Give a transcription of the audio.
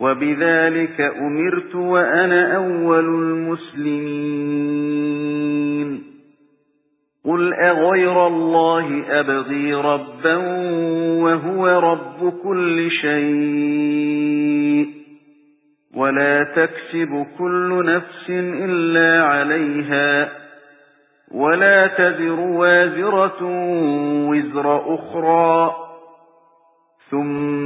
وَبِذَلِكَ أُمِرْتُ وَأَنَا أَوَّلُ الْمُسْلِمِينَ. قُلْ أَغَيْرَ اللَّهِ أَبْغِي رَبًّا وَهُوَ رَبُّ كُلِّ شَيْءٍ. وَلَا تَكْسِبُ كُلُّ نَفْسٍ إِلَّا عَلَيْهَا. وَلَا تَزِرُ وَازِرَةٌ وِزْرَ أُخْرَى. ثُمَّ